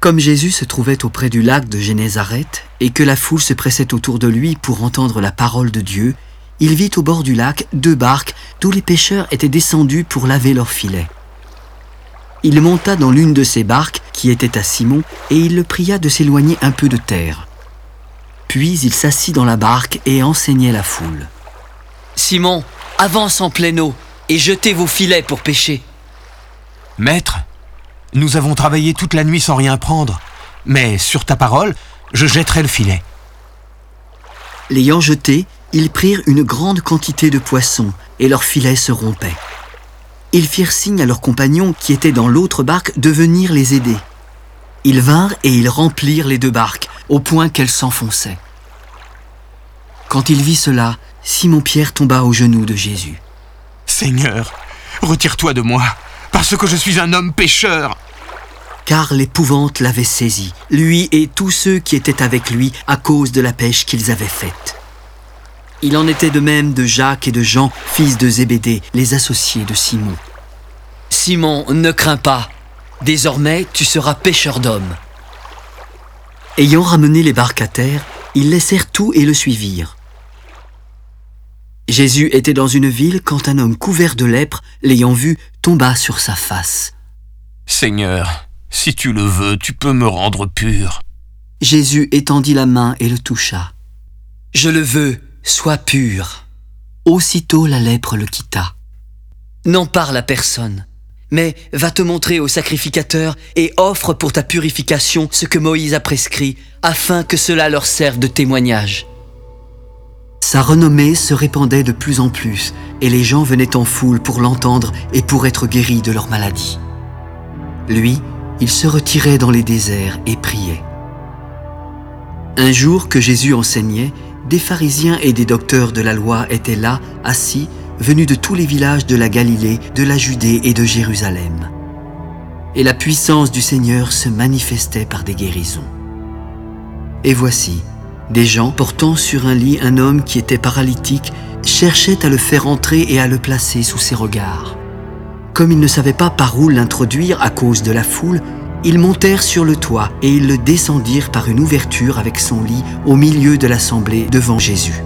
Comme Jésus se trouvait auprès du lac de Génézareth et que la foule se pressait autour de lui pour entendre la parole de Dieu, il vit au bord du lac deux barques d'où les pêcheurs étaient descendus pour laver leurs filets. Il monta dans l'une de ces barques qui était à Simon et il le pria de s'éloigner un peu de terre. Puis il s'assit dans la barque et enseignait la foule. Simon, avance en pleine eau et jetez vos filets pour pêcher. Maître, nous avons travaillé toute la nuit sans rien prendre, mais sur ta parole, je jetterai le filet. L'ayant jeté, ils prirent une grande quantité de poissons, et leurs filets se rompaient. Ils firent signe à leurs compagnons qui étaient dans l'autre barque de venir les aider. Ils vinrent et ils remplirent les deux barques, au point qu'elles s'enfonçaient. Quand il vit cela, Simon-Pierre tomba aux genoux de Jésus. Seigneur, retire-toi de moi, parce que je suis un homme pécheur. Car l'épouvante l'avait saisi, lui et tous ceux qui étaient avec lui à cause de la pêche qu'ils avaient faite. Il en était de même de Jacques et de Jean, fils de Zébédée, les associés de Simon. Simon, ne crains pas. Désormais, tu seras pêcheur d'hommes. Ayant ramené les barques à terre, ils laissèrent tout et le suivirent. Jésus était dans une ville quand un homme couvert de lèpre, l'ayant vu, tomba sur sa face. Seigneur, si tu le veux, tu peux me rendre pur. Jésus étendit la main et le toucha. Je le veux, sois pur. Aussitôt la lèpre le quitta. N'en parle à personne, mais va te montrer au sacrificateur et offre pour ta purification ce que Moïse a prescrit, afin que cela leur serve de témoignage. Sa renommée se répandait de plus en plus, et les gens venaient en foule pour l'entendre et pour être guéris de leur maladie. Lui, il se retirait dans les déserts et priait. Un jour que Jésus enseignait, des pharisiens et des docteurs de la loi étaient là, assis, venus de tous les villages de la Galilée, de la Judée et de Jérusalem. Et la puissance du Seigneur se manifestait par des guérisons. Et voici, des gens portant sur un lit un homme qui était paralytique cherchaient à le faire entrer et à le placer sous ses regards. Comme ils ne savaient pas par où l'introduire à cause de la foule, ils montèrent sur le toit et ils le descendirent par une ouverture avec son lit au milieu de l'assemblée devant Jésus.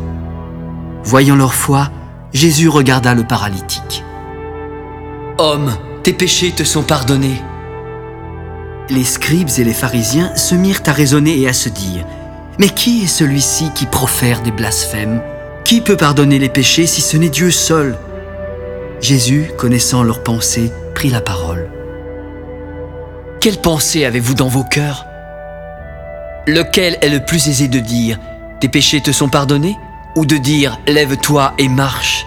Voyant leur foi, Jésus regarda le paralytique. Homme, tes péchés te sont pardonnés. Les scribes et les pharisiens se mirent à raisonner et à se dire mais qui est celui-ci qui profère des blasphèmes? Qui peut pardonner les péchés si ce n'est Dieu seul? Jésus, connaissant leurs pensées, prit la parole. Quelle pensée avez-vous dans vos cœurs? Lequel est le plus aisé de dire Tes péchés te sont pardonnés ou de dire Lève-toi et marche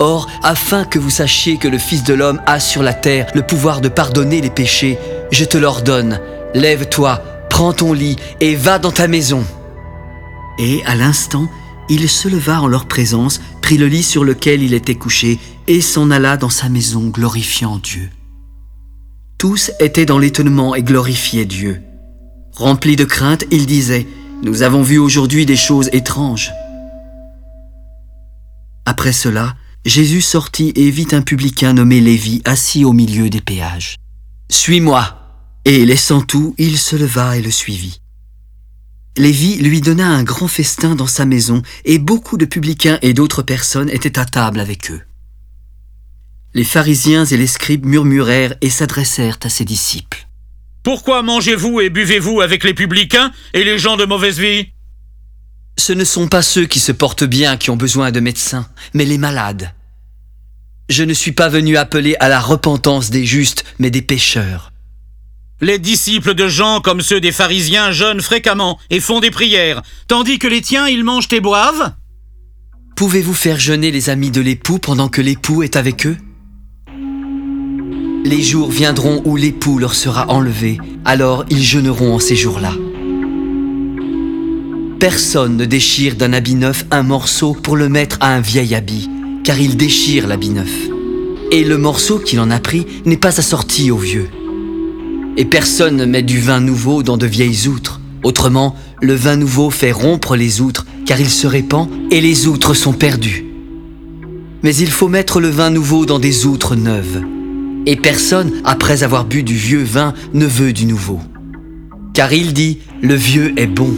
Or, afin que vous sachiez que le Fils de l'homme a sur la terre le pouvoir de pardonner les péchés, je te l'ordonne, lève-toi, prends ton lit et va dans ta maison. Et à l'instant, il se leva en leur présence, prit le lit sur lequel il était couché, et s'en alla dans sa maison glorifiant Dieu. Tous étaient dans l'étonnement et glorifiaient Dieu. Remplis de crainte, ils disaient, Nous avons vu aujourd'hui des choses étranges. Après cela, Jésus sortit et vit un publicain nommé Lévi assis au milieu des péages. Suis-moi. Et laissant tout, il se leva et le suivit. Lévi lui donna un grand festin dans sa maison, et beaucoup de publicains et d'autres personnes étaient à table avec eux. Les pharisiens et les scribes murmurèrent et s'adressèrent à ses disciples. Pourquoi mangez-vous et buvez-vous avec les publicains et les gens de mauvaise vie? Ce ne sont pas ceux qui se portent bien qui ont besoin de médecins, mais les malades. Je ne suis pas venu appeler à la repentance des justes, mais des pécheurs. Les disciples de Jean, comme ceux des pharisiens, jeûnent fréquemment et font des prières, tandis que les tiens, ils mangent et boivent? Pouvez-vous faire jeûner les amis de l'époux pendant que l'époux est avec eux? Les jours viendront où l'époux leur sera enlevé, alors ils jeûneront en ces jours-là. Personne ne déchire d'un habit neuf un morceau pour le mettre à un vieil habit, car il déchire l'habit neuf. Et le morceau qu'il en a pris n'est pas assorti au vieux. Et personne ne met du vin nouveau dans de vieilles outres. Autrement, le vin nouveau fait rompre les outres, car il se répand et les outres sont perdues. Mais il faut mettre le vin nouveau dans des outres neuves. et personne, après avoir bu du vieux vin, ne veut du nouveau. Car il dit, le vieux est bon.